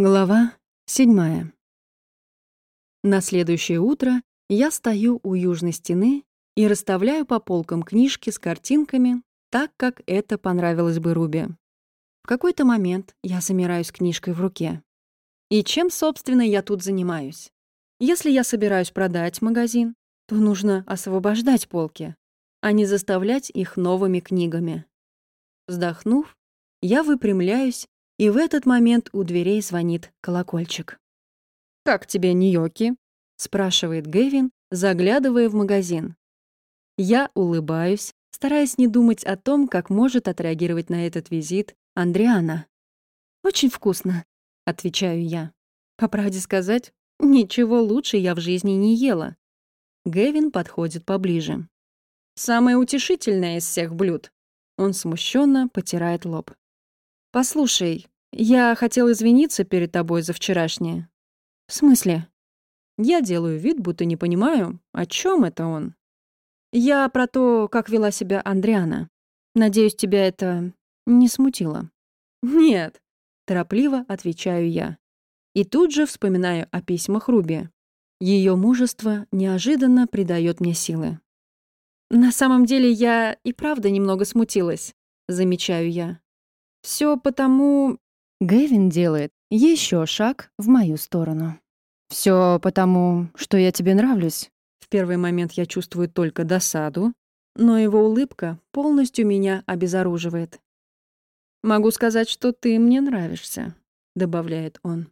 Глава седьмая. На следующее утро я стою у южной стены и расставляю по полкам книжки с картинками, так как это понравилось бы Руби. В какой-то момент я замираю с книжкой в руке. И чем, собственно, я тут занимаюсь? Если я собираюсь продать магазин, то нужно освобождать полки, а не заставлять их новыми книгами. Вздохнув, я выпрямляюсь и в этот момент у дверей звонит колокольчик. «Как тебе Нью-Йорки?» — спрашивает Гэвин, заглядывая в магазин. Я улыбаюсь, стараясь не думать о том, как может отреагировать на этот визит Андриана. «Очень вкусно», — отвечаю я. По правде сказать, ничего лучше я в жизни не ела. Гэвин подходит поближе. «Самое утешительное из всех блюд». Он смущенно потирает лоб. «Послушай, я хотел извиниться перед тобой за вчерашнее». «В смысле?» Я делаю вид, будто не понимаю, о чем это он. Я про то, как вела себя Андриана. Надеюсь, тебя это не смутило. «Нет», — торопливо отвечаю я. И тут же вспоминаю о письмах Руби. Ее мужество неожиданно придает мне силы. «На самом деле я и правда немного смутилась», — замечаю я. Все потому... Гэвин делает еще шаг в мою сторону. Все потому, что я тебе нравлюсь. В первый момент я чувствую только досаду, но его улыбка полностью меня обезоруживает. «Могу сказать, что ты мне нравишься», — добавляет он.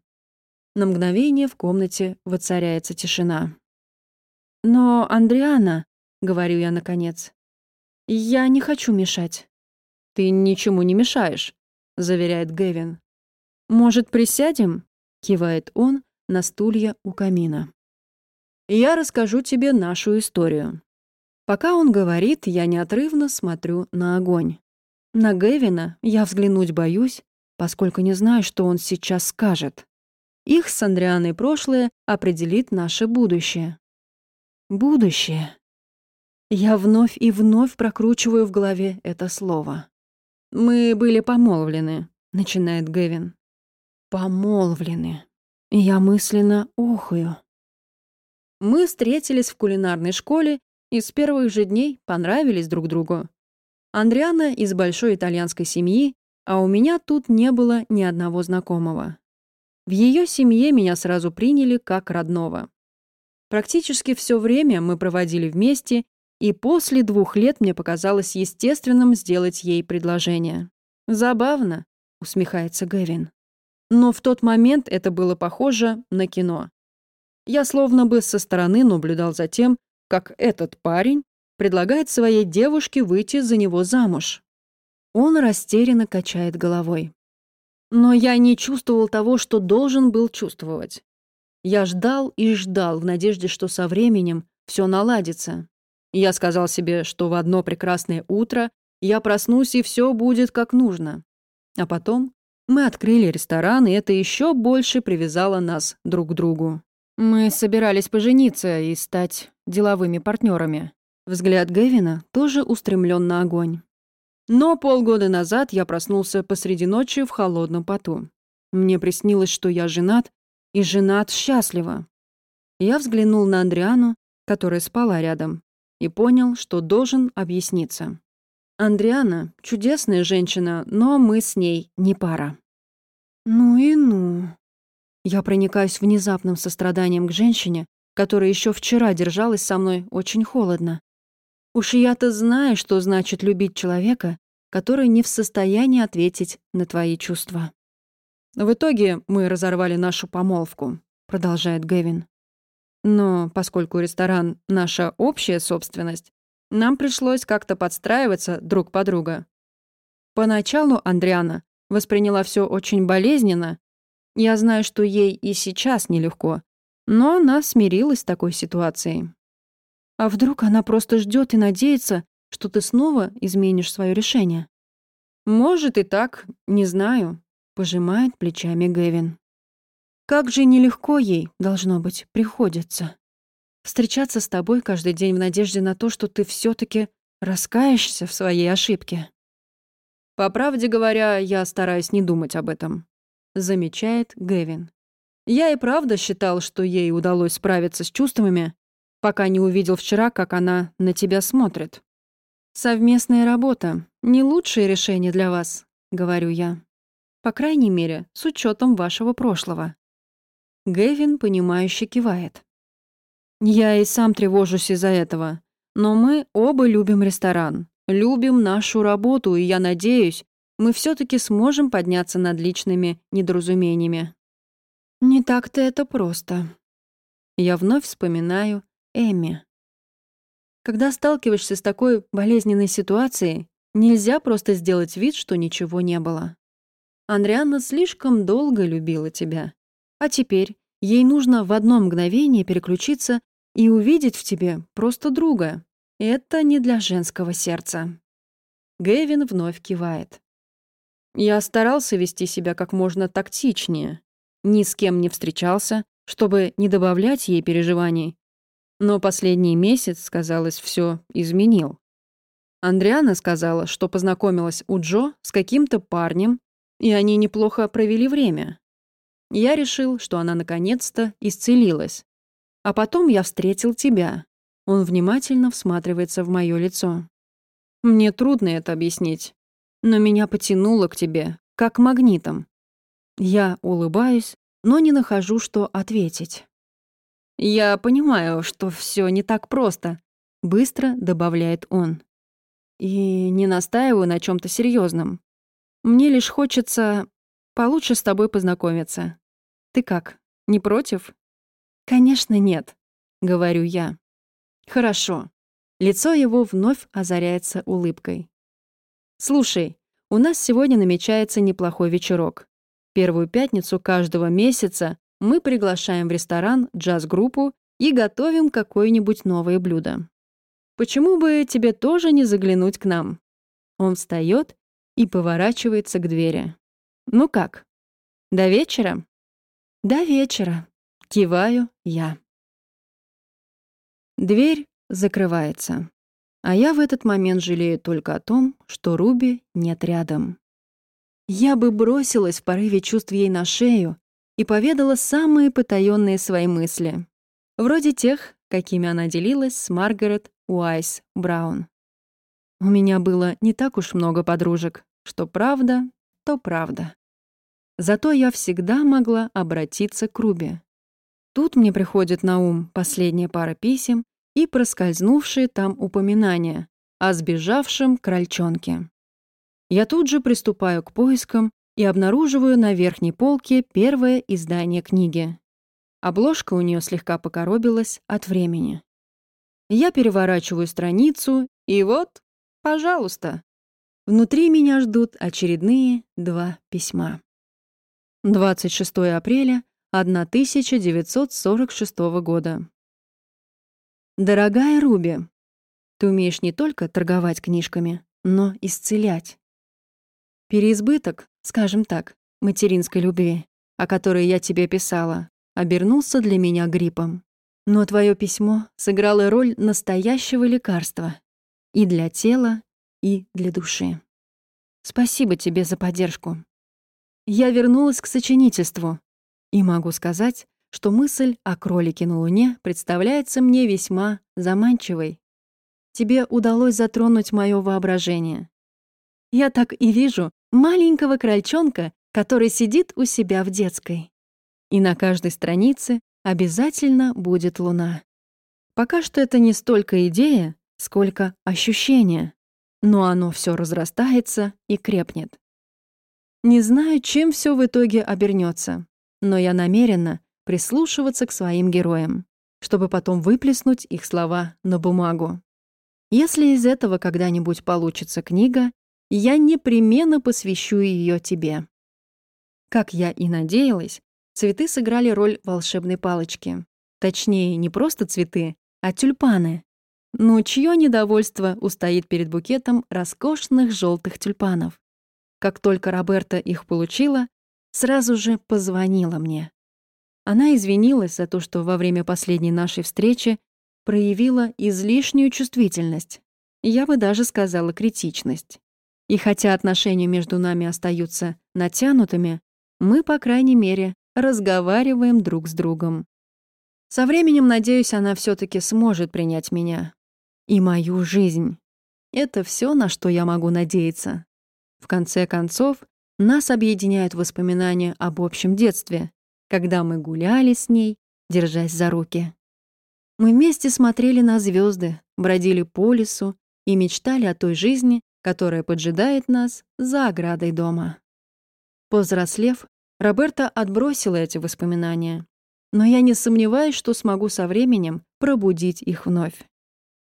На мгновение в комнате воцаряется тишина. «Но, Андриана», — говорю я наконец, — «я не хочу мешать». «Ты ничему не мешаешь», — заверяет Гэвин. «Может, присядем?» — кивает он на стулья у камина. «Я расскажу тебе нашу историю». Пока он говорит, я неотрывно смотрю на огонь. На Гэвина я взглянуть боюсь, поскольку не знаю, что он сейчас скажет. Их с Андрианой прошлое определит наше будущее. Будущее. Я вновь и вновь прокручиваю в голове это слово. «Мы были помолвлены», — начинает Гэвин. «Помолвлены». Я мысленно охую. Мы встретились в кулинарной школе и с первых же дней понравились друг другу. Андриана из большой итальянской семьи, а у меня тут не было ни одного знакомого. В ее семье меня сразу приняли как родного. Практически все время мы проводили вместе и после двух лет мне показалось естественным сделать ей предложение. «Забавно», — усмехается Гэвин. Но в тот момент это было похоже на кино. Я словно бы со стороны наблюдал за тем, как этот парень предлагает своей девушке выйти за него замуж. Он растерянно качает головой. Но я не чувствовал того, что должен был чувствовать. Я ждал и ждал в надежде, что со временем все наладится. Я сказал себе, что в одно прекрасное утро я проснусь и все будет как нужно. А потом мы открыли ресторан, и это еще больше привязало нас друг к другу. Мы собирались пожениться и стать деловыми партнерами. Взгляд Гэвина тоже устремлен на огонь. Но полгода назад я проснулся посреди ночи в холодном поту. Мне приснилось, что я женат, и женат счастливо. Я взглянул на Андриану, которая спала рядом и понял, что должен объясниться. Андриана — чудесная женщина, но мы с ней не пара. Ну и ну. Я проникаюсь внезапным состраданием к женщине, которая еще вчера держалась со мной очень холодно. Уж я-то знаю, что значит любить человека, который не в состоянии ответить на твои чувства. В итоге мы разорвали нашу помолвку, продолжает Гэвин. Но поскольку ресторан — наша общая собственность, нам пришлось как-то подстраиваться друг под друга. Поначалу Андриана восприняла все очень болезненно. Я знаю, что ей и сейчас нелегко, но она смирилась с такой ситуацией. А вдруг она просто ждет и надеется, что ты снова изменишь свое решение? Может и так, не знаю, пожимает плечами Гэвин. Как же нелегко ей, должно быть, приходится. Встречаться с тобой каждый день в надежде на то, что ты все таки раскаешься в своей ошибке. По правде говоря, я стараюсь не думать об этом. замечает Гэвин. Я и правда считал, что ей удалось справиться с чувствами, пока не увидел вчера, как она на тебя смотрит. Совместная работа — не лучшее решение для вас, говорю я. По крайней мере, с учетом вашего прошлого. Гэвин, понимающе кивает. Я и сам тревожусь из-за этого. Но мы оба любим ресторан, любим нашу работу, и я надеюсь, мы все таки сможем подняться над личными недоразумениями. Не так-то это просто. Я вновь вспоминаю Эми. Когда сталкиваешься с такой болезненной ситуацией, нельзя просто сделать вид, что ничего не было. Андрианна слишком долго любила тебя. А теперь ей нужно в одно мгновение переключиться и увидеть в тебе просто друга. Это не для женского сердца. Гэвин вновь кивает. Я старался вести себя как можно тактичнее. Ни с кем не встречался, чтобы не добавлять ей переживаний. Но последний месяц, казалось, все изменил. Андриана сказала, что познакомилась у Джо с каким-то парнем, и они неплохо провели время. Я решил, что она наконец-то исцелилась. А потом я встретил тебя. Он внимательно всматривается в мое лицо. Мне трудно это объяснить, но меня потянуло к тебе, как магнитом. Я улыбаюсь, но не нахожу, что ответить. «Я понимаю, что все не так просто», — быстро добавляет он. «И не настаиваю на чем то серьезном. Мне лишь хочется получше с тобой познакомиться. Ты как, не против?» «Конечно, нет», — говорю я. «Хорошо». Лицо его вновь озаряется улыбкой. «Слушай, у нас сегодня намечается неплохой вечерок. Первую пятницу каждого месяца мы приглашаем в ресторан джаз-группу и готовим какое-нибудь новое блюдо. Почему бы тебе тоже не заглянуть к нам?» Он встает и поворачивается к двери. «Ну как? До вечера?» «До вечера», — киваю я. Дверь закрывается. А я в этот момент жалею только о том, что Руби нет рядом. Я бы бросилась в порыве чувств ей на шею и поведала самые потаённые свои мысли. Вроде тех, какими она делилась с Маргарет Уайс Браун. У меня было не так уж много подружек. Что правда, то правда. Зато я всегда могла обратиться к Руби. Тут мне приходит на ум последняя пара писем и проскользнувшие там упоминания о сбежавшем крольчонке. Я тут же приступаю к поискам и обнаруживаю на верхней полке первое издание книги. Обложка у нее слегка покоробилась от времени. Я переворачиваю страницу, и вот, пожалуйста, внутри меня ждут очередные два письма. 26 апреля 1946 года. Дорогая Руби, ты умеешь не только торговать книжками, но исцелять. Переизбыток, скажем так, материнской любви, о которой я тебе писала, обернулся для меня гриппом. Но твое письмо сыграло роль настоящего лекарства и для тела, и для души. Спасибо тебе за поддержку. Я вернулась к сочинительству и могу сказать, что мысль о кролике на Луне представляется мне весьма заманчивой. Тебе удалось затронуть мое воображение. Я так и вижу маленького крольчонка, который сидит у себя в детской. И на каждой странице обязательно будет луна. Пока что это не столько идея, сколько ощущение, но оно все разрастается и крепнет. Не знаю, чем все в итоге обернется, но я намерена прислушиваться к своим героям, чтобы потом выплеснуть их слова на бумагу. Если из этого когда-нибудь получится книга, я непременно посвящу ее тебе. Как я и надеялась, цветы сыграли роль волшебной палочки. Точнее, не просто цветы, а тюльпаны. Но чье недовольство устоит перед букетом роскошных желтых тюльпанов? Как только Роберта их получила, сразу же позвонила мне. Она извинилась за то, что во время последней нашей встречи проявила излишнюю чувствительность. Я бы даже сказала критичность. И хотя отношения между нами остаются натянутыми, мы, по крайней мере, разговариваем друг с другом. Со временем, надеюсь, она все таки сможет принять меня. И мою жизнь. Это все, на что я могу надеяться. В конце концов, нас объединяют воспоминания об общем детстве, когда мы гуляли с ней, держась за руки. Мы вместе смотрели на звезды, бродили по лесу и мечтали о той жизни, которая поджидает нас за оградой дома. Повзрослев, Роберта отбросила эти воспоминания, но я не сомневаюсь, что смогу со временем пробудить их вновь.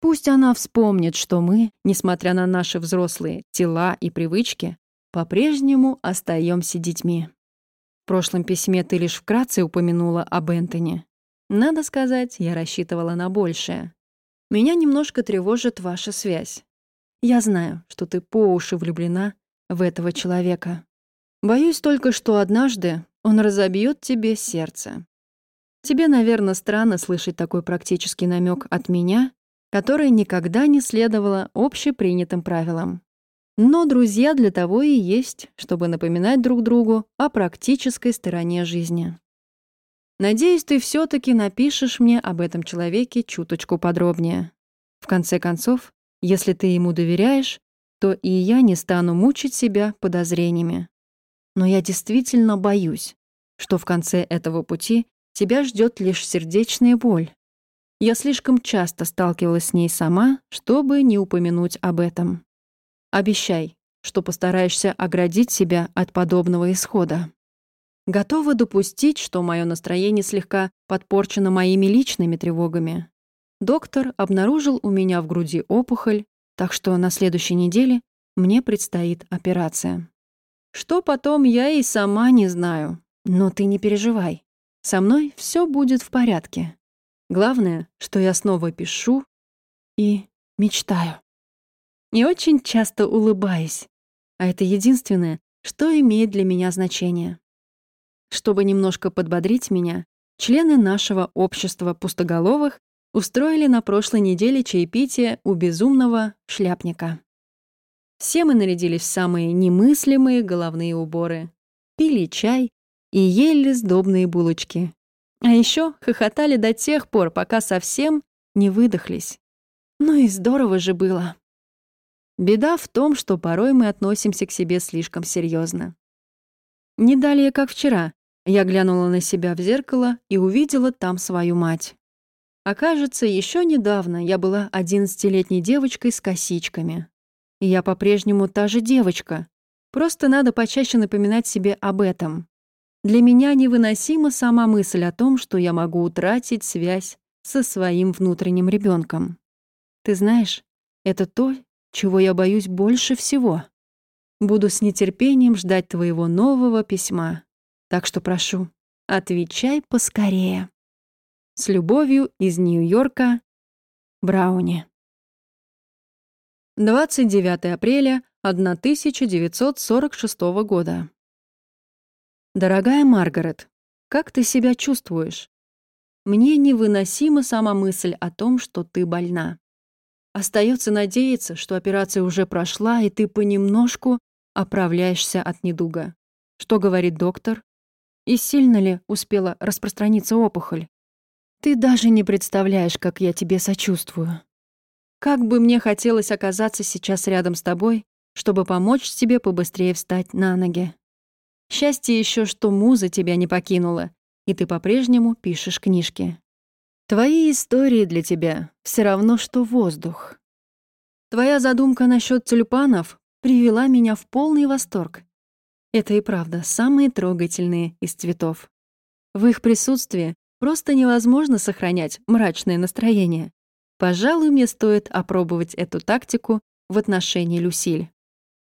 Пусть она вспомнит, что мы, несмотря на наши взрослые тела и привычки, по-прежнему остаемся детьми. В прошлом письме ты лишь вкратце упомянула об Энтони. Надо сказать, я рассчитывала на большее. Меня немножко тревожит ваша связь. Я знаю, что ты по уши влюблена в этого человека. Боюсь только, что однажды он разобьет тебе сердце. Тебе, наверное, странно слышать такой практический намек от меня, который никогда не следовала общепринятым правилам. Но друзья для того и есть, чтобы напоминать друг другу о практической стороне жизни. Надеюсь, ты все таки напишешь мне об этом человеке чуточку подробнее. В конце концов, если ты ему доверяешь, то и я не стану мучить себя подозрениями. Но я действительно боюсь, что в конце этого пути тебя ждет лишь сердечная боль. Я слишком часто сталкивалась с ней сама, чтобы не упомянуть об этом. Обещай, что постараешься оградить себя от подобного исхода. Готова допустить, что мое настроение слегка подпорчено моими личными тревогами. Доктор обнаружил у меня в груди опухоль, так что на следующей неделе мне предстоит операция. Что потом, я и сама не знаю. Но ты не переживай. Со мной все будет в порядке. Главное, что я снова пишу и мечтаю и очень часто улыбаюсь. А это единственное, что имеет для меня значение. Чтобы немножко подбодрить меня, члены нашего общества пустоголовых устроили на прошлой неделе чаепитие у безумного шляпника. Все мы нарядились в самые немыслимые головные уборы, пили чай и ели сдобные булочки. А еще хохотали до тех пор, пока совсем не выдохлись. Ну и здорово же было. Беда в том, что порой мы относимся к себе слишком серьезно. Не далее, как вчера, я глянула на себя в зеркало и увидела там свою мать. Окажется, еще недавно я была одиннадцатилетней девочкой с косичками. И я по-прежнему та же девочка. Просто надо почаще напоминать себе об этом. Для меня невыносима сама мысль о том, что я могу утратить связь со своим внутренним ребенком. Ты знаешь, это то, чего я боюсь больше всего. Буду с нетерпением ждать твоего нового письма. Так что прошу, отвечай поскорее. С любовью из Нью-Йорка, Брауни. 29 апреля 1946 года. Дорогая Маргарет, как ты себя чувствуешь? Мне невыносима сама мысль о том, что ты больна. Остается надеяться, что операция уже прошла, и ты понемножку оправляешься от недуга. Что говорит доктор? И сильно ли успела распространиться опухоль? Ты даже не представляешь, как я тебе сочувствую. Как бы мне хотелось оказаться сейчас рядом с тобой, чтобы помочь тебе побыстрее встать на ноги. Счастье еще, что муза тебя не покинула, и ты по-прежнему пишешь книжки. Твои истории для тебя все равно, что воздух. Твоя задумка насчет тюльпанов привела меня в полный восторг. Это и правда самые трогательные из цветов. В их присутствии просто невозможно сохранять мрачное настроение. Пожалуй, мне стоит опробовать эту тактику в отношении Люсиль.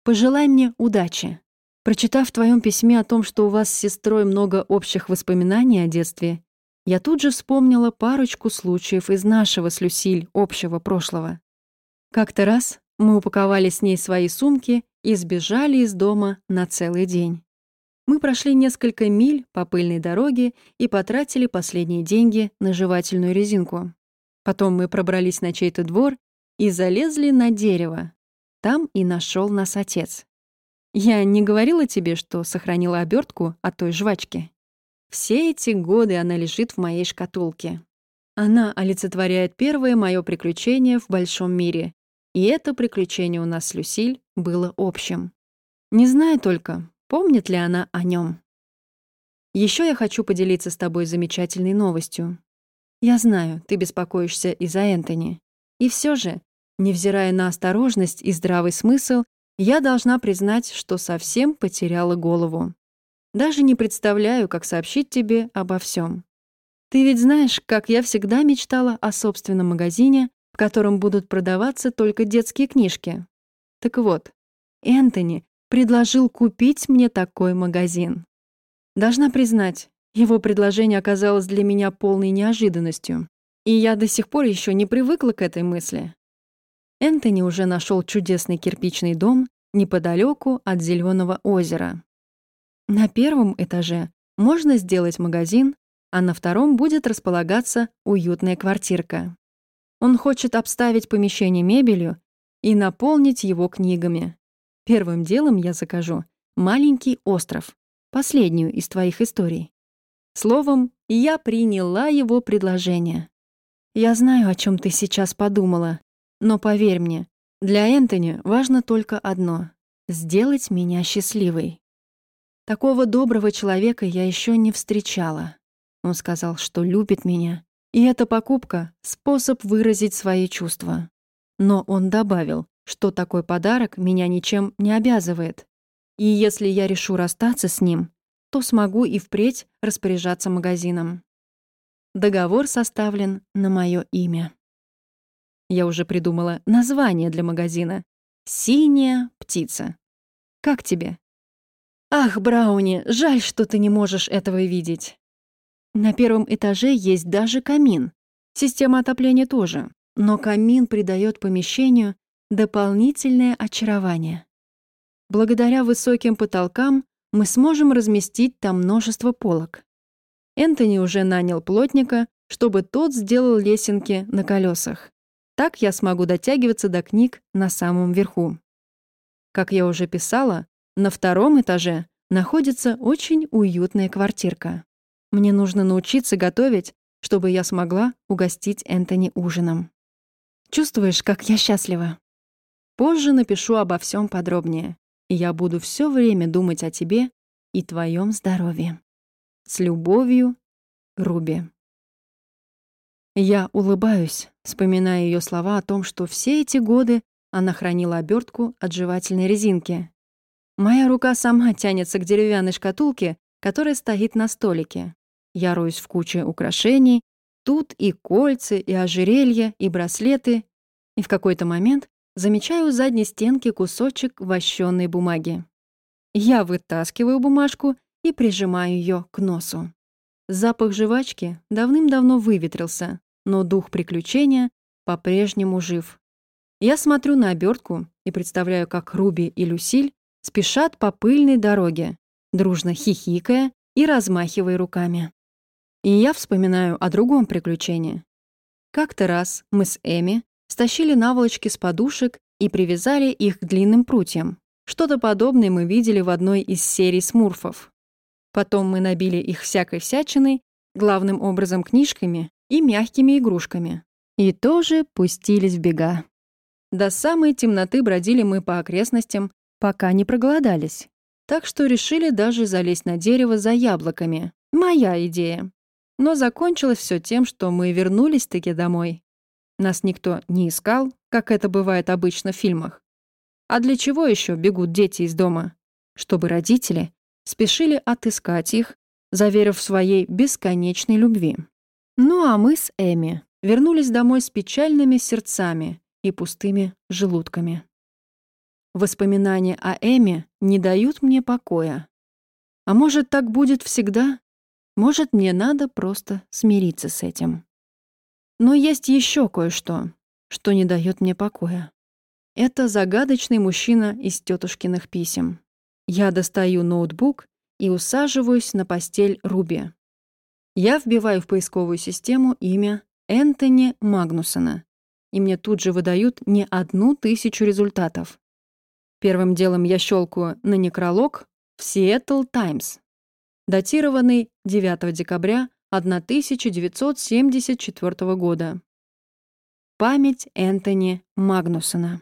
Пожелай мне удачи. Прочитав в твоем письме о том, что у вас с сестрой много общих воспоминаний о детстве, я тут же вспомнила парочку случаев из нашего с Люсиль общего прошлого. Как-то раз мы упаковали с ней свои сумки и сбежали из дома на целый день. Мы прошли несколько миль по пыльной дороге и потратили последние деньги на жевательную резинку. Потом мы пробрались на чей-то двор и залезли на дерево. Там и нашел нас отец. Я не говорила тебе, что сохранила обертку от той жвачки? Все эти годы она лежит в моей шкатулке. Она олицетворяет первое мое приключение в большом мире. И это приключение у нас с Люсиль было общим. Не знаю только, помнит ли она о нем. Еще я хочу поделиться с тобой замечательной новостью. Я знаю, ты беспокоишься из-за Энтони. И все же, невзирая на осторожность и здравый смысл, я должна признать, что совсем потеряла голову. Даже не представляю, как сообщить тебе обо всем. Ты ведь знаешь, как я всегда мечтала о собственном магазине, в котором будут продаваться только детские книжки. Так вот, Энтони предложил купить мне такой магазин. Должна признать, его предложение оказалось для меня полной неожиданностью, и я до сих пор еще не привыкла к этой мысли. Энтони уже нашел чудесный кирпичный дом неподалеку от Зеленого озера. На первом этаже можно сделать магазин, а на втором будет располагаться уютная квартирка. Он хочет обставить помещение мебелью и наполнить его книгами. Первым делом я закажу маленький остров, последнюю из твоих историй. Словом, я приняла его предложение. Я знаю, о чем ты сейчас подумала, но поверь мне, для Энтони важно только одно — сделать меня счастливой. Такого доброго человека я еще не встречала. Он сказал, что любит меня, и эта покупка — способ выразить свои чувства. Но он добавил, что такой подарок меня ничем не обязывает. И если я решу расстаться с ним, то смогу и впредь распоряжаться магазином. Договор составлен на мое имя. Я уже придумала название для магазина. «Синяя птица». Как тебе? Ах, Брауни, жаль, что ты не можешь этого видеть. На первом этаже есть даже камин. Система отопления тоже. Но камин придает помещению дополнительное очарование. Благодаря высоким потолкам мы сможем разместить там множество полок. Энтони уже нанял плотника, чтобы тот сделал лесенки на колесах. Так я смогу дотягиваться до книг на самом верху. Как я уже писала, на втором этаже находится очень уютная квартирка. Мне нужно научиться готовить, чтобы я смогла угостить Энтони ужином. Чувствуешь, как я счастлива? Позже напишу обо всем подробнее, и я буду все время думать о тебе и твоем здоровье. С любовью, Руби. Я улыбаюсь, вспоминая ее слова о том, что все эти годы она хранила обертку от жевательной резинки. Моя рука сама тянется к деревянной шкатулке, которая стоит на столике. Я роюсь в куче украшений, тут и кольца, и ожерелья, и браслеты, и в какой-то момент замечаю у задней стенки кусочек вощенной бумаги. Я вытаскиваю бумажку и прижимаю ее к носу. Запах жвачки давным-давно выветрился, но дух приключения по-прежнему жив. Я смотрю на обертку и представляю, как Руби и Люсиль спешат по пыльной дороге, дружно хихикая и размахивая руками. И я вспоминаю о другом приключении. Как-то раз мы с Эми стащили наволочки с подушек и привязали их к длинным прутьям. Что-то подобное мы видели в одной из серий смурфов. Потом мы набили их всякой всячиной, главным образом книжками и мягкими игрушками. И тоже пустились в бега. До самой темноты бродили мы по окрестностям, пока не проголодались. Так что решили даже залезть на дерево за яблоками. Моя идея. Но закончилось все тем, что мы вернулись-таки домой. Нас никто не искал, как это бывает обычно в фильмах. А для чего еще бегут дети из дома? Чтобы родители спешили отыскать их, заверив своей бесконечной любви. Ну а мы с Эми вернулись домой с печальными сердцами и пустыми желудками. Воспоминания о Эми не дают мне покоя. А может, так будет всегда? Может, мне надо просто смириться с этим. Но есть еще кое-что, что не дает мне покоя. Это загадочный мужчина из тетушкиных писем. Я достаю ноутбук и усаживаюсь на постель Руби. Я вбиваю в поисковую систему имя Энтони Магнусона, и мне тут же выдают не одну тысячу результатов. Первым делом я щелкаю на некролог в Seattle Times, датированный 9 декабря 1974 года. Память Энтони Магнусона.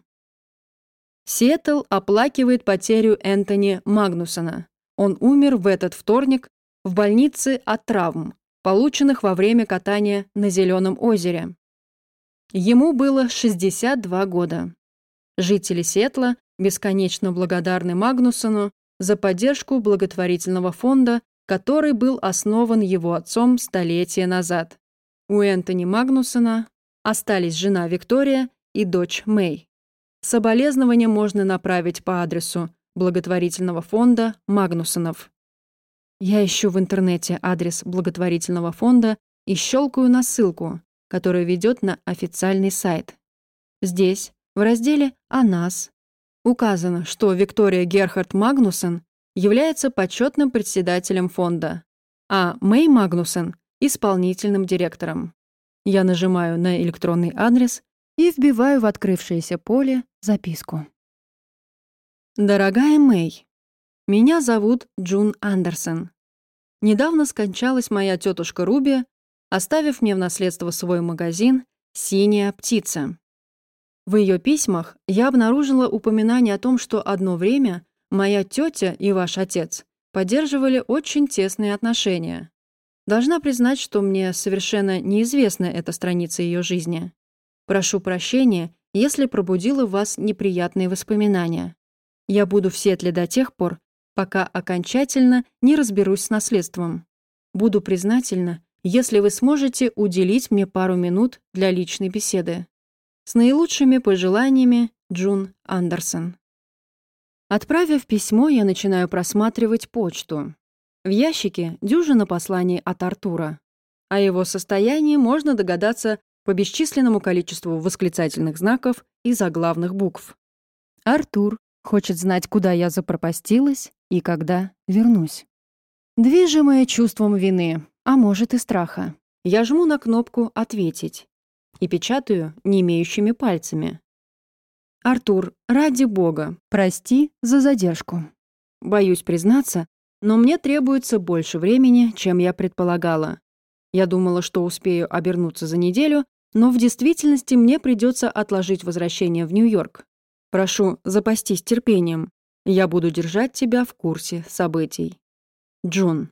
Сиэтл оплакивает потерю Энтони Магнусона. Он умер в этот вторник в больнице от травм, полученных во время катания на Зеленом озере. Ему было 62 года. Жители Сетла бесконечно благодарны Магнусону за поддержку благотворительного фонда, который был основан его отцом столетия назад. У Энтони Магнусона остались жена Виктория и дочь Мэй. Соболезнования можно направить по адресу благотворительного фонда Магнусонов. Я ищу в интернете адрес благотворительного фонда и щелкаю на ссылку, которая ведет на официальный сайт. Здесь, в разделе «О нас», указано, что Виктория Герхард Магнусон является почетным председателем фонда, а Мэй Магнусон — исполнительным директором. Я нажимаю на электронный адрес и вбиваю в открывшееся поле записку. Дорогая Мэй, меня зовут Джун Андерсон. Недавно скончалась моя тетушка Руби, оставив мне в наследство свой магазин «Синяя птица». В ее письмах я обнаружила упоминание о том, что одно время моя тетя и ваш отец поддерживали очень тесные отношения. Должна признать, что мне совершенно неизвестна эта страница ее жизни. Прошу прощения, если пробудила в вас неприятные воспоминания. Я буду в Сетле до тех пор, пока окончательно не разберусь с наследством. Буду признательна, если вы сможете уделить мне пару минут для личной беседы. С наилучшими пожеланиями, Джун Андерсон. Отправив письмо, я начинаю просматривать почту. В ящике дюжина посланий от Артура. О его состоянии можно догадаться по бесчисленному количеству восклицательных знаков и заглавных букв. Артур хочет знать, куда я запропастилась и когда вернусь. Движимая чувством вины, а может и страха, я жму на кнопку «Ответить» и печатаю не имеющими пальцами. «Артур, ради бога, прости за задержку. Боюсь признаться, но мне требуется больше времени, чем я предполагала. Я думала, что успею обернуться за неделю, но в действительности мне придется отложить возвращение в Нью-Йорк. Прошу, запастись терпением. Я буду держать тебя в курсе событий. Джун.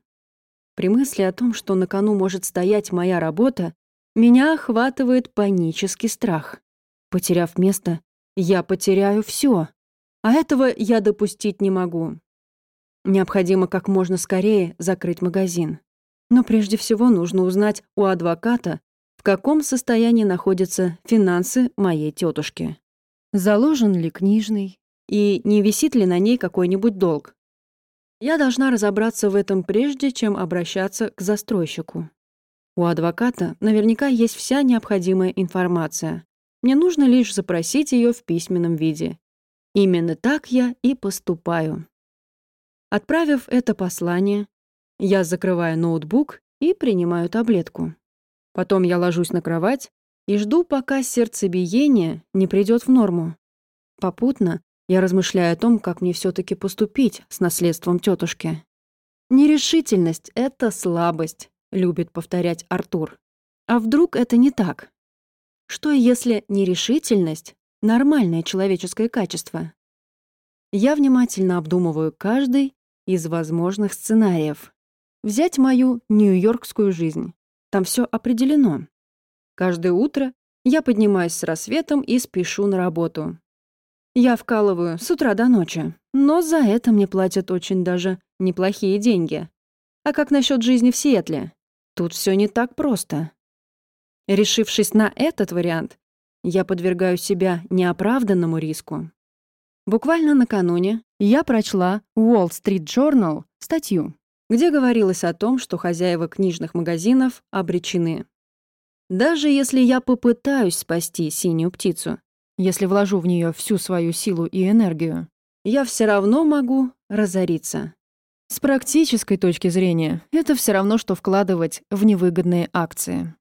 При мысли о том, что на кону может стоять моя работа, меня охватывает панический страх. Потеряв место, я потеряю все, а этого я допустить не могу. Необходимо как можно скорее закрыть магазин. Но прежде всего нужно узнать у адвоката, каком состоянии находятся финансы моей тетушки. Заложен ли книжный и не висит ли на ней какой-нибудь долг. Я должна разобраться в этом прежде, чем обращаться к застройщику. У адвоката наверняка есть вся необходимая информация. Мне нужно лишь запросить ее в письменном виде. Именно так я и поступаю. Отправив это послание, я закрываю ноутбук и принимаю таблетку. Потом я ложусь на кровать и жду, пока сердцебиение не придет в норму. Попутно я размышляю о том, как мне все таки поступить с наследством тетушки. Нерешительность — это слабость. — любит повторять Артур. А вдруг это не так? Что если нерешительность — нормальное человеческое качество? Я внимательно обдумываю каждый из возможных сценариев. Взять мою нью-йоркскую жизнь. Там все определено. Каждое утро я поднимаюсь с рассветом и спешу на работу. Я вкалываю с утра до ночи, но за это мне платят очень даже неплохие деньги. А как насчет жизни в Сиэтле? Тут все не так просто. Решившись на этот вариант, я подвергаю себя неоправданному риску. Буквально накануне я прочла Wall Street Journal статью, где говорилось о том, что хозяева книжных магазинов обречены. Даже если я попытаюсь спасти синюю птицу, если вложу в нее всю свою силу и энергию, я все равно могу разориться. С практической точки зрения, это все равно, что вкладывать в невыгодные акции.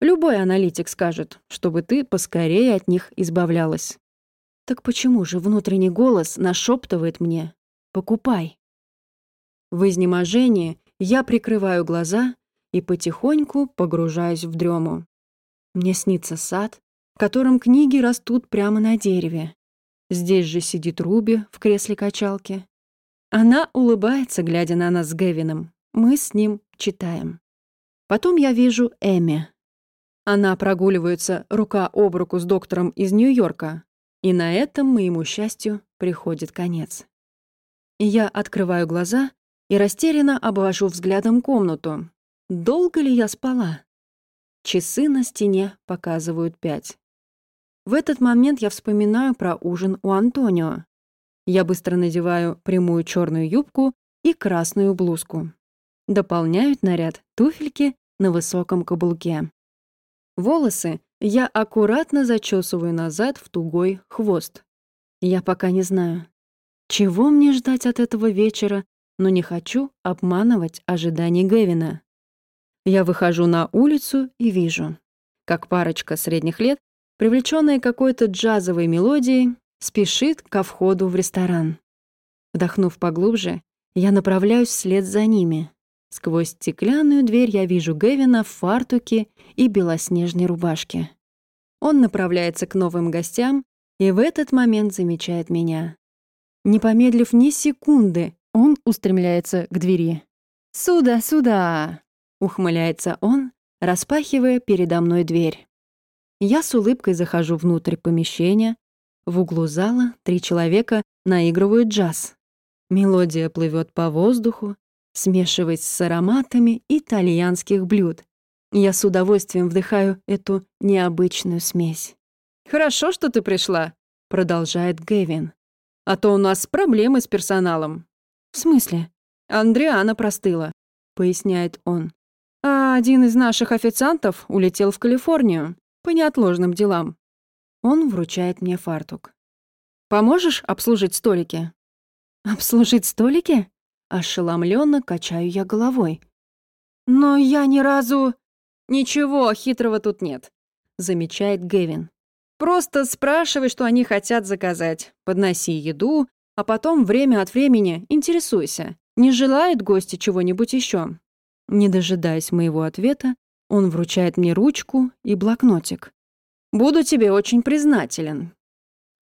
Любой аналитик скажет, чтобы ты поскорее от них избавлялась. Так почему же внутренний голос нашептывает мне «покупай»? В изнеможении я прикрываю глаза и потихоньку погружаюсь в дрему. Мне снится сад, в котором книги растут прямо на дереве. Здесь же сидит Руби в кресле качалки. Она улыбается, глядя на нас с Гевином. Мы с ним читаем. Потом я вижу Эми. Она прогуливается рука об руку с доктором из Нью-Йорка. И на этом моему счастью приходит конец. Я открываю глаза и растерянно обвожу взглядом комнату. Долго ли я спала? Часы на стене показывают пять. В этот момент я вспоминаю про ужин у Антонио. Я быстро надеваю прямую черную юбку и красную блузку. Дополняют наряд туфельки на высоком каблуке. Волосы я аккуратно зачесываю назад в тугой хвост. Я пока не знаю, чего мне ждать от этого вечера, но не хочу обманывать ожидания Гэвина. Я выхожу на улицу и вижу, как парочка средних лет, привлеченная какой-то джазовой мелодией, спешит ко входу в ресторан. Вдохнув поглубже, я направляюсь вслед за ними. Сквозь стеклянную дверь я вижу Гэвина в фартуке и белоснежной рубашке. Он направляется к новым гостям и в этот момент замечает меня. Не помедлив ни секунды, он устремляется к двери. «Сюда, сюда!» — ухмыляется он, распахивая передо мной дверь. Я с улыбкой захожу внутрь помещения, в углу зала три человека наигрывают джаз. Мелодия плывет по воздуху, смешиваясь с ароматами итальянских блюд. Я с удовольствием вдыхаю эту необычную смесь. «Хорошо, что ты пришла», — продолжает Гэвин. «А то у нас проблемы с персоналом». «В смысле?» «Андриана простыла», — поясняет он. «А один из наших официантов улетел в Калифорнию по неотложным делам. Он вручает мне фартук. «Поможешь обслужить столики?» «Обслужить столики?» Ошеломленно качаю я головой. «Но я ни разу...» «Ничего хитрого тут нет», — замечает Гэвин. «Просто спрашивай, что они хотят заказать. Подноси еду, а потом время от времени интересуйся. Не желает гости чего-нибудь еще. Не дожидаясь моего ответа, он вручает мне ручку и блокнотик. Буду тебе очень признателен».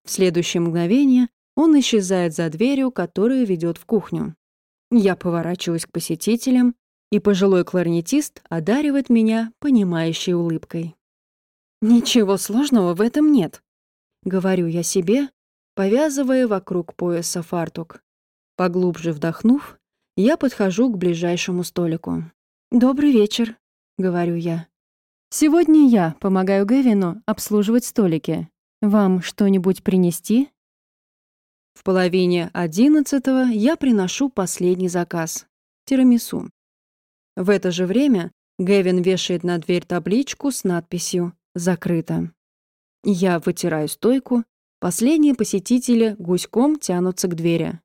В следующее мгновение он исчезает за дверью, которая ведет в кухню. Я поворачиваюсь к посетителям, и пожилой кларнетист одаривает меня понимающей улыбкой. «Ничего сложного в этом нет», — говорю я себе, повязывая вокруг пояса фартук. Поглубже вдохнув, я подхожу к ближайшему столику. «Добрый вечер», — говорю я. Сегодня я помогаю Гэвину обслуживать столики. Вам что-нибудь принести? В половине одиннадцатого я приношу последний заказ — тирамису. В это же время Гэвин вешает на дверь табличку с надписью «Закрыто». Я вытираю стойку, последние посетители гуськом тянутся к двери.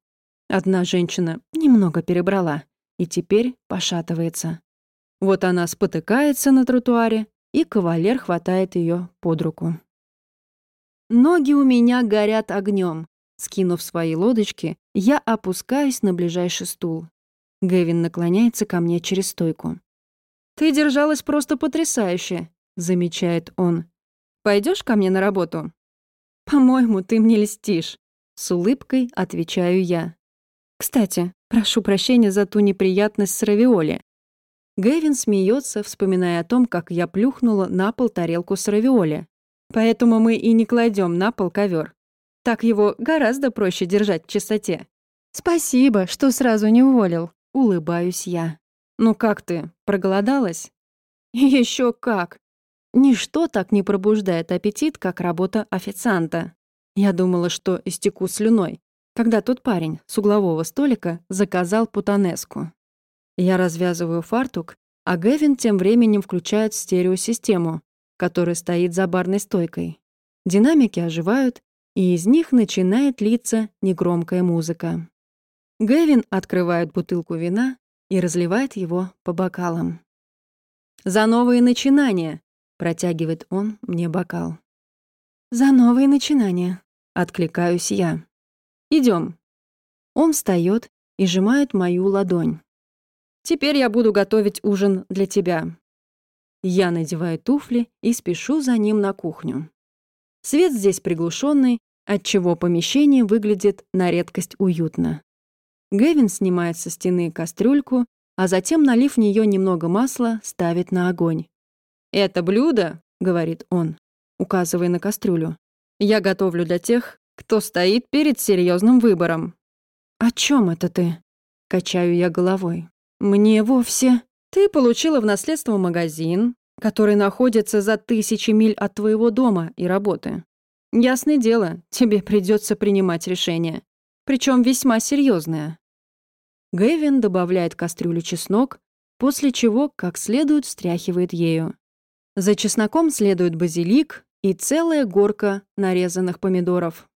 Одна женщина немного перебрала и теперь пошатывается. Вот она спотыкается на тротуаре, и кавалер хватает ее под руку. Ноги у меня горят огнем. Скинув свои лодочки, я опускаюсь на ближайший стул. Гэвин наклоняется ко мне через стойку. «Ты держалась просто потрясающе», — замечает он. Пойдешь ко мне на работу?» «По-моему, ты мне льстишь», — с улыбкой отвечаю я. «Кстати, прошу прощения за ту неприятность с равиоли. Гэвин смеется, вспоминая о том, как я плюхнула на пол тарелку с равиоли. Поэтому мы и не кладем на пол ковер. Так его гораздо проще держать в чистоте. Спасибо, что сразу не уволил. Улыбаюсь я. Ну как ты, проголодалась? Еще как. Ничто так не пробуждает аппетит, как работа официанта. Я думала, что истеку слюной, когда тот парень с углового столика заказал путанеску. Я развязываю фартук, а Гэвин тем временем включает стереосистему, которая стоит за барной стойкой. Динамики оживают, и из них начинает литься негромкая музыка. Гэвин открывает бутылку вина и разливает его по бокалам. «За новые начинания!» — протягивает он мне бокал. «За новые начинания!» Откликаюсь я. Идем. Он встает и сжимает мою ладонь. Теперь я буду готовить ужин для тебя. Я надеваю туфли и спешу за ним на кухню. Свет здесь приглушенный, отчего помещение выглядит на редкость уютно. Гэвин снимает со стены кастрюльку, а затем, налив в нее немного масла, ставит на огонь. «Это блюдо», — говорит он, указывая на кастрюлю, «я готовлю для тех, кто стоит перед серьезным выбором». «О чем это ты?» — качаю я головой. «Мне вовсе...» «Ты получила в наследство магазин, который находится за тысячи миль от твоего дома и работы. Ясное дело, тебе придется принимать решение. Причем весьма серьезное. Гэвин добавляет кастрюлю чеснок, после чего как следует встряхивает ею. За чесноком следует базилик и целая горка нарезанных помидоров.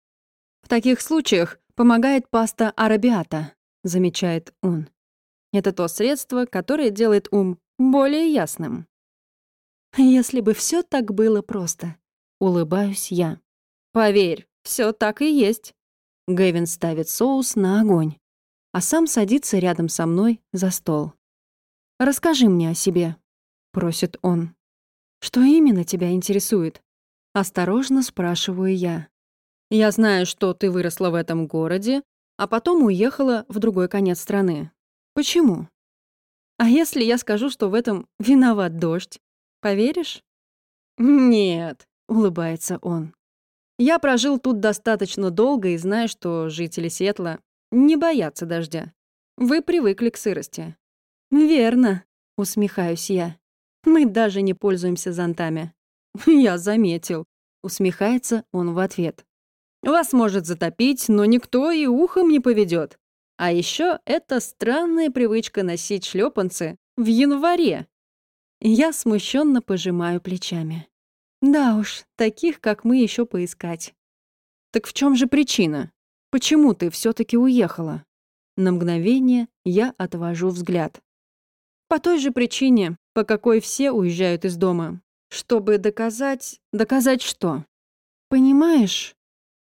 В таких случаях помогает паста арабиата, замечает он. Это то средство, которое делает ум более ясным. Если бы все так было просто, улыбаюсь я. Поверь, все так и есть. Гэвин ставит соус на огонь, а сам садится рядом со мной за стол. «Расскажи мне о себе», — просит он. «Что именно тебя интересует?» Осторожно спрашиваю я. «Я знаю, что ты выросла в этом городе, а потом уехала в другой конец страны. Почему? А если я скажу, что в этом виноват дождь? Поверишь? Нет, улыбается он. Я прожил тут достаточно долго и знаю, что жители Сетла не боятся дождя. Вы привыкли к сырости. Верно, усмехаюсь я. Мы даже не пользуемся зонтами. Я заметил. Усмехается он в ответ. Вас может затопить, но никто и ухом не поведет. А еще это странная привычка носить шлепанцы в январе. Я смущенно пожимаю плечами. Да уж, таких, как мы, еще поискать. Так в чем же причина? Почему ты все-таки уехала? На мгновение я отвожу взгляд. По той же причине, по какой все уезжают из дома. Чтобы доказать... Доказать что? Понимаешь,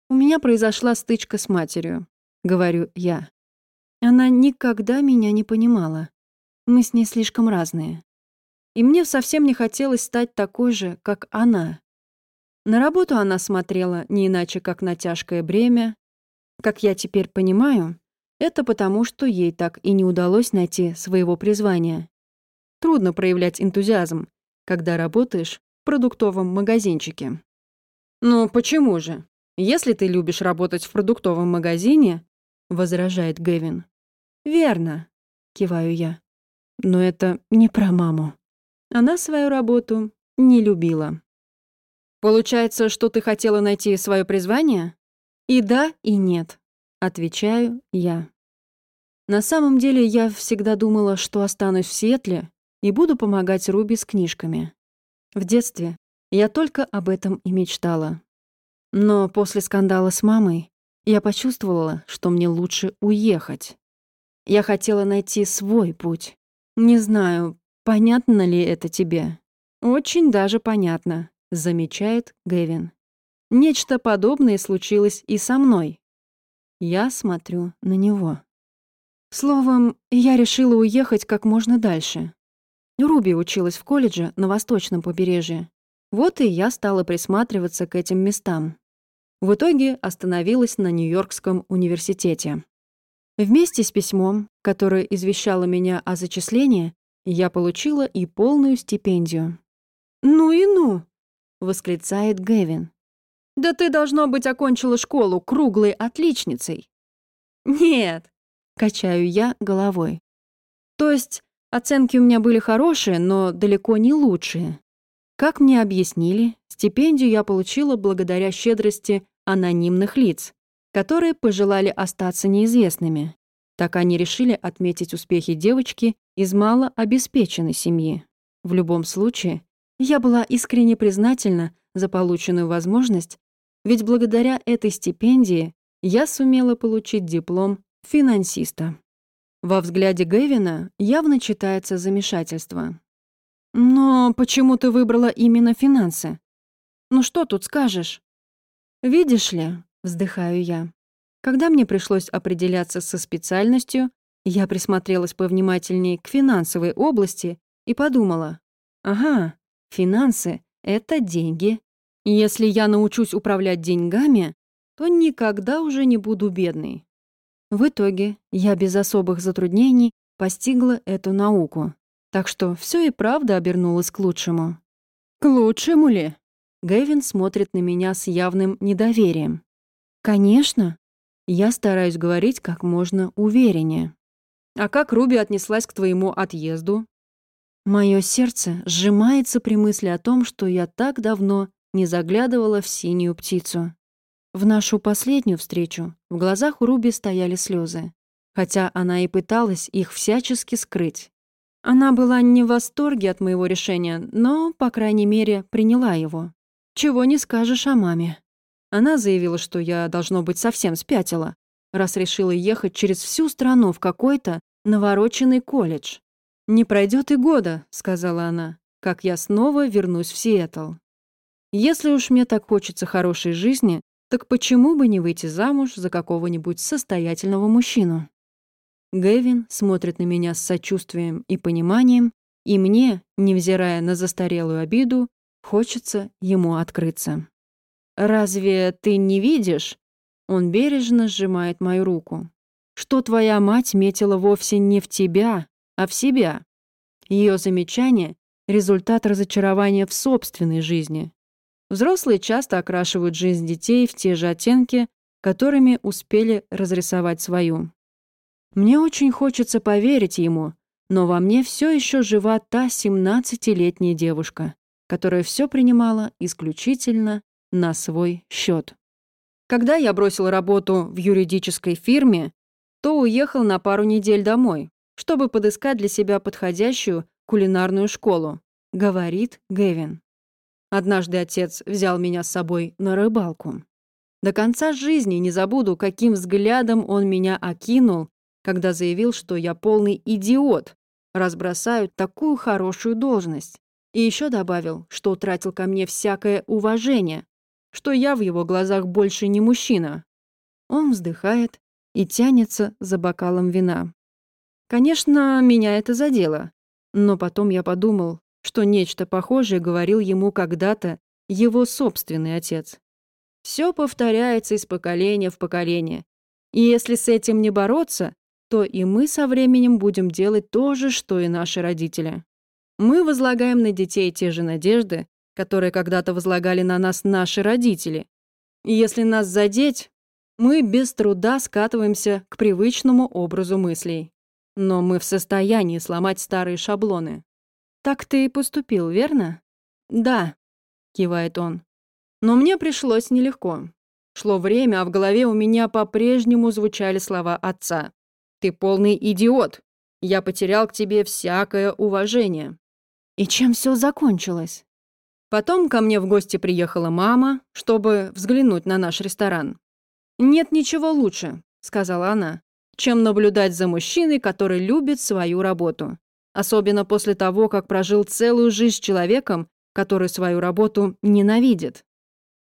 у меня произошла стычка с матерью, говорю я. Она никогда меня не понимала. Мы с ней слишком разные. И мне совсем не хотелось стать такой же, как она. На работу она смотрела не иначе, как на тяжкое бремя. Как я теперь понимаю, это потому, что ей так и не удалось найти своего призвания. Трудно проявлять энтузиазм, когда работаешь в продуктовом магазинчике. «Ну почему же? Если ты любишь работать в продуктовом магазине, — возражает Гэвин, «Верно», — киваю я. «Но это не про маму. Она свою работу не любила». «Получается, что ты хотела найти свое призвание?» «И да, и нет», — отвечаю я. На самом деле я всегда думала, что останусь в Сиэтле и буду помогать Руби с книжками. В детстве я только об этом и мечтала. Но после скандала с мамой я почувствовала, что мне лучше уехать. Я хотела найти свой путь. Не знаю, понятно ли это тебе. Очень даже понятно, замечает Гэвин. Нечто подобное случилось и со мной. Я смотрю на него. Словом, я решила уехать как можно дальше. Руби училась в колледже на восточном побережье. Вот и я стала присматриваться к этим местам. В итоге остановилась на Нью-Йоркском университете. Вместе с письмом, которое извещало меня о зачислении, я получила и полную стипендию. «Ну и ну!» — восклицает Гэвин. «Да ты, должно быть, окончила школу круглой отличницей». «Нет», — качаю я головой. «То есть оценки у меня были хорошие, но далеко не лучшие. Как мне объяснили, стипендию я получила благодаря щедрости анонимных лиц, которые пожелали остаться неизвестными. Так они решили отметить успехи девочки из малообеспеченной семьи. В любом случае, я была искренне признательна за полученную возможность, ведь благодаря этой стипендии я сумела получить диплом финансиста. Во взгляде Гэвина явно читается замешательство. «Но почему ты выбрала именно финансы? Ну что тут скажешь?» «Видишь ли, Вздыхаю я. Когда мне пришлось определяться со специальностью, я присмотрелась повнимательнее к финансовой области и подумала, ага, финансы — это деньги. Если я научусь управлять деньгами, то никогда уже не буду бедной. В итоге я без особых затруднений постигла эту науку. Так что все и правда обернулось к лучшему. «К лучшему ли?» Гэвин смотрит на меня с явным недоверием. «Конечно. Я стараюсь говорить как можно увереннее». А как Руби отнеслась к твоему отъезду? Мое сердце сжимается при мысли о том, что я так давно не заглядывала в синюю птицу. В нашу последнюю встречу в глазах у Руби стояли слезы, хотя она и пыталась их всячески скрыть. Она была не в восторге от моего решения, но, по крайней мере, приняла его. Чего не скажешь о маме. Она заявила, что я, должно быть, совсем спятила, раз решила ехать через всю страну в какой-то навороченный колледж. «Не пройдет и года», — сказала она, — «как я снова вернусь в Сиэтл. Если уж мне так хочется хорошей жизни, так почему бы не выйти замуж за какого-нибудь состоятельного мужчину?» Гэвин смотрит на меня с сочувствием и пониманием, и мне, невзирая на застарелую обиду, хочется ему открыться. «Разве ты не видишь?» Он бережно сжимает мою руку. «Что твоя мать метила вовсе не в тебя, а в себя. Ее замечание — результат разочарования в собственной жизни. Взрослые часто окрашивают жизнь детей в те же оттенки, которыми успели разрисовать свою. Мне очень хочется поверить ему, но во мне все еще жива та 17-летняя девушка, которая все принимала исключительно на свой счет. Когда я бросил работу в юридической фирме, то уехал на пару недель домой, чтобы подыскать для себя подходящую кулинарную школу, говорит Гэвин. Однажды отец взял меня с собой на рыбалку. До конца жизни не забуду, каким взглядом он меня окинул, когда заявил, что я полный идиот, разбросаю такую хорошую должность. И еще добавил, что утратил ко мне всякое уважение, что я в его глазах больше не мужчина. Он вздыхает и тянется за бокалом вина. Конечно, меня это задело. Но потом я подумал, что нечто похожее говорил ему когда-то его собственный отец. Все повторяется из поколения в поколение. И если с этим не бороться, то и мы со временем будем делать то же, что и наши родители. Мы возлагаем на детей те же надежды, которые когда-то возлагали на нас наши родители. И если нас задеть, мы без труда скатываемся к привычному образу мыслей. Но мы в состоянии сломать старые шаблоны. «Так ты и поступил, верно?» «Да», — кивает он. «Но мне пришлось нелегко. Шло время, а в голове у меня по-прежнему звучали слова отца. «Ты полный идиот. Я потерял к тебе всякое уважение». «И чем все закончилось?» Потом ко мне в гости приехала мама, чтобы взглянуть на наш ресторан. «Нет ничего лучше», — сказала она, «чем наблюдать за мужчиной, который любит свою работу. Особенно после того, как прожил целую жизнь с человеком, который свою работу ненавидит.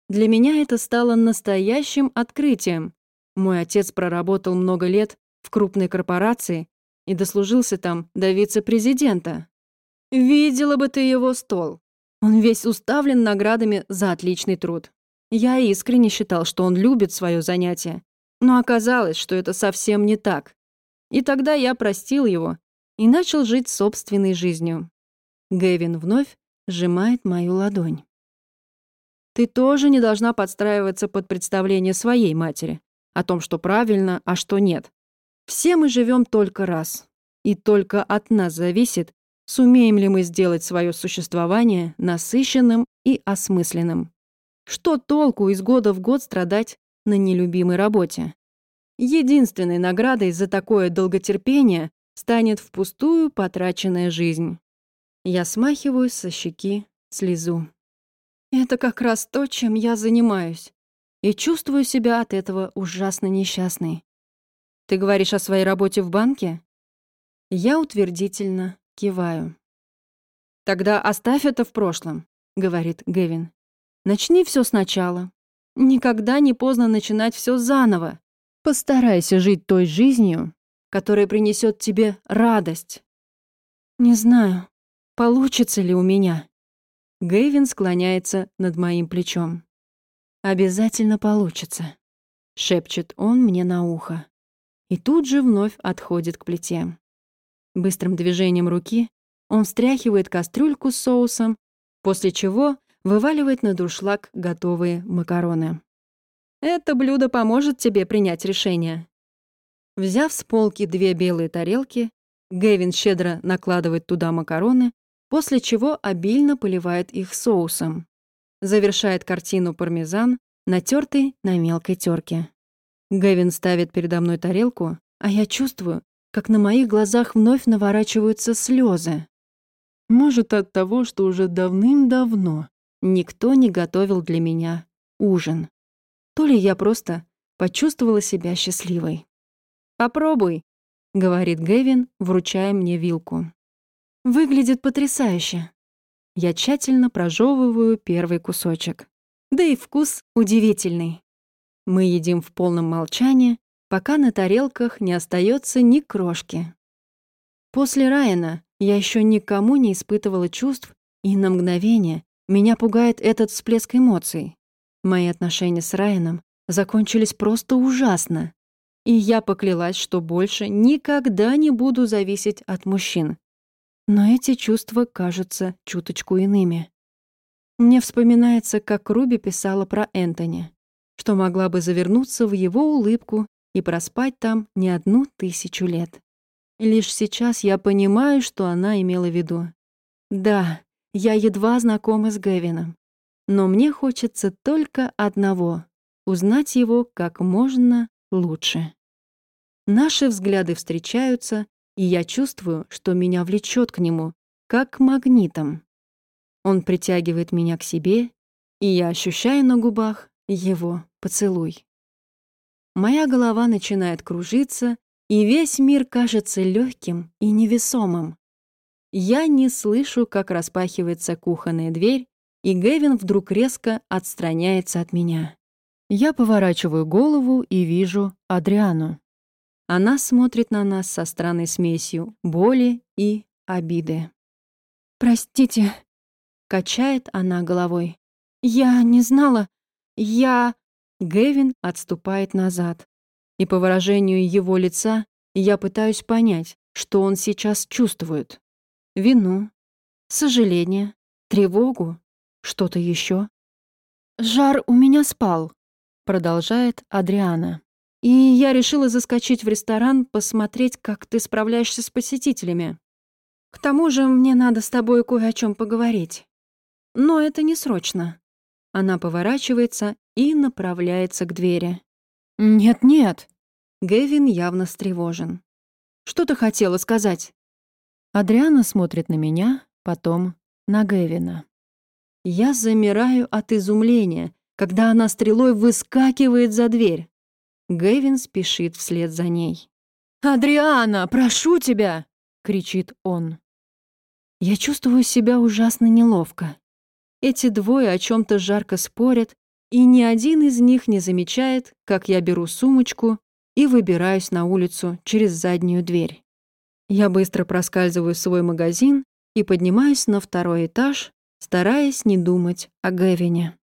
Для меня это стало настоящим открытием. Мой отец проработал много лет в крупной корпорации и дослужился там до вице-президента. Видела бы ты его стол. Он весь уставлен наградами за отличный труд. Я искренне считал, что он любит свое занятие. Но оказалось, что это совсем не так. И тогда я простил его и начал жить собственной жизнью. Гэвин вновь сжимает мою ладонь. Ты тоже не должна подстраиваться под представление своей матери о том, что правильно, а что нет. Все мы живем только раз. И только от нас зависит, Сумеем ли мы сделать свое существование насыщенным и осмысленным? Что толку из года в год страдать на нелюбимой работе? Единственной наградой за такое долготерпение станет впустую потраченная жизнь. Я смахиваю со щеки слезу. Это как раз то, чем я занимаюсь. И чувствую себя от этого ужасно несчастной. Ты говоришь о своей работе в банке? Я утвердительно Киваю. «Тогда оставь это в прошлом», — говорит Гэвин. «Начни все сначала. Никогда не поздно начинать все заново. Постарайся жить той жизнью, которая принесет тебе радость. Не знаю, получится ли у меня. Гэйвин склоняется над моим плечом. «Обязательно получится», — шепчет он мне на ухо. И тут же вновь отходит к плите. Быстрым движением руки он встряхивает кастрюльку с соусом, после чего вываливает на дуршлаг готовые макароны. «Это блюдо поможет тебе принять решение». Взяв с полки две белые тарелки, Гэвин щедро накладывает туда макароны, после чего обильно поливает их соусом. Завершает картину пармезан, натертый на мелкой терке. Гэвин ставит передо мной тарелку, а я чувствую, как на моих глазах вновь наворачиваются слезы. Может, от того, что уже давным-давно никто не готовил для меня ужин. То ли я просто почувствовала себя счастливой. «Попробуй», — говорит Гэвин, вручая мне вилку. Выглядит потрясающе. Я тщательно прожевываю первый кусочек. Да и вкус удивительный. Мы едим в полном молчании, пока на тарелках не остается ни крошки. После Райана я еще никому не испытывала чувств, и на мгновение меня пугает этот всплеск эмоций. Мои отношения с Райаном закончились просто ужасно. И я поклялась, что больше никогда не буду зависеть от мужчин. Но эти чувства кажутся чуточку иными. Мне вспоминается, как Руби писала про Энтони, что могла бы завернуться в его улыбку и проспать там не одну тысячу лет. Лишь сейчас я понимаю, что она имела в виду. Да, я едва знакома с Гэвином, но мне хочется только одного — узнать его как можно лучше. Наши взгляды встречаются, и я чувствую, что меня влечет к нему, как магнитом. Он притягивает меня к себе, и я ощущаю на губах его поцелуй. Моя голова начинает кружиться, и весь мир кажется легким и невесомым. Я не слышу, как распахивается кухонная дверь, и Гэвин вдруг резко отстраняется от меня. Я поворачиваю голову и вижу Адриану. Она смотрит на нас со странной смесью боли и обиды. «Простите», — качает она головой. «Я не знала. Я...» Гэвин отступает назад. И по выражению его лица я пытаюсь понять, что он сейчас чувствует. Вину, сожаление, тревогу, что-то еще. «Жар у меня спал», — продолжает Адриана. И я решила заскочить в ресторан, посмотреть, как ты справляешься с посетителями. К тому же мне надо с тобой кое о чем поговорить. Но это не срочно. Она поворачивается и направляется к двери. «Нет-нет». Гэвин явно встревожен. «Что ты хотела сказать?» Адриана смотрит на меня, потом на Гэвина. Я замираю от изумления, когда она стрелой выскакивает за дверь. Гэвин спешит вслед за ней. «Адриана, прошу тебя!» — кричит он. Я чувствую себя ужасно неловко. Эти двое о чем то жарко спорят, и ни один из них не замечает, как я беру сумочку и выбираюсь на улицу через заднюю дверь. Я быстро проскальзываю свой магазин и поднимаюсь на второй этаж, стараясь не думать о Гэвине.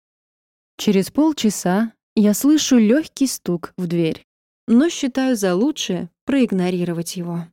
Через полчаса я слышу легкий стук в дверь, но считаю за лучшее проигнорировать его.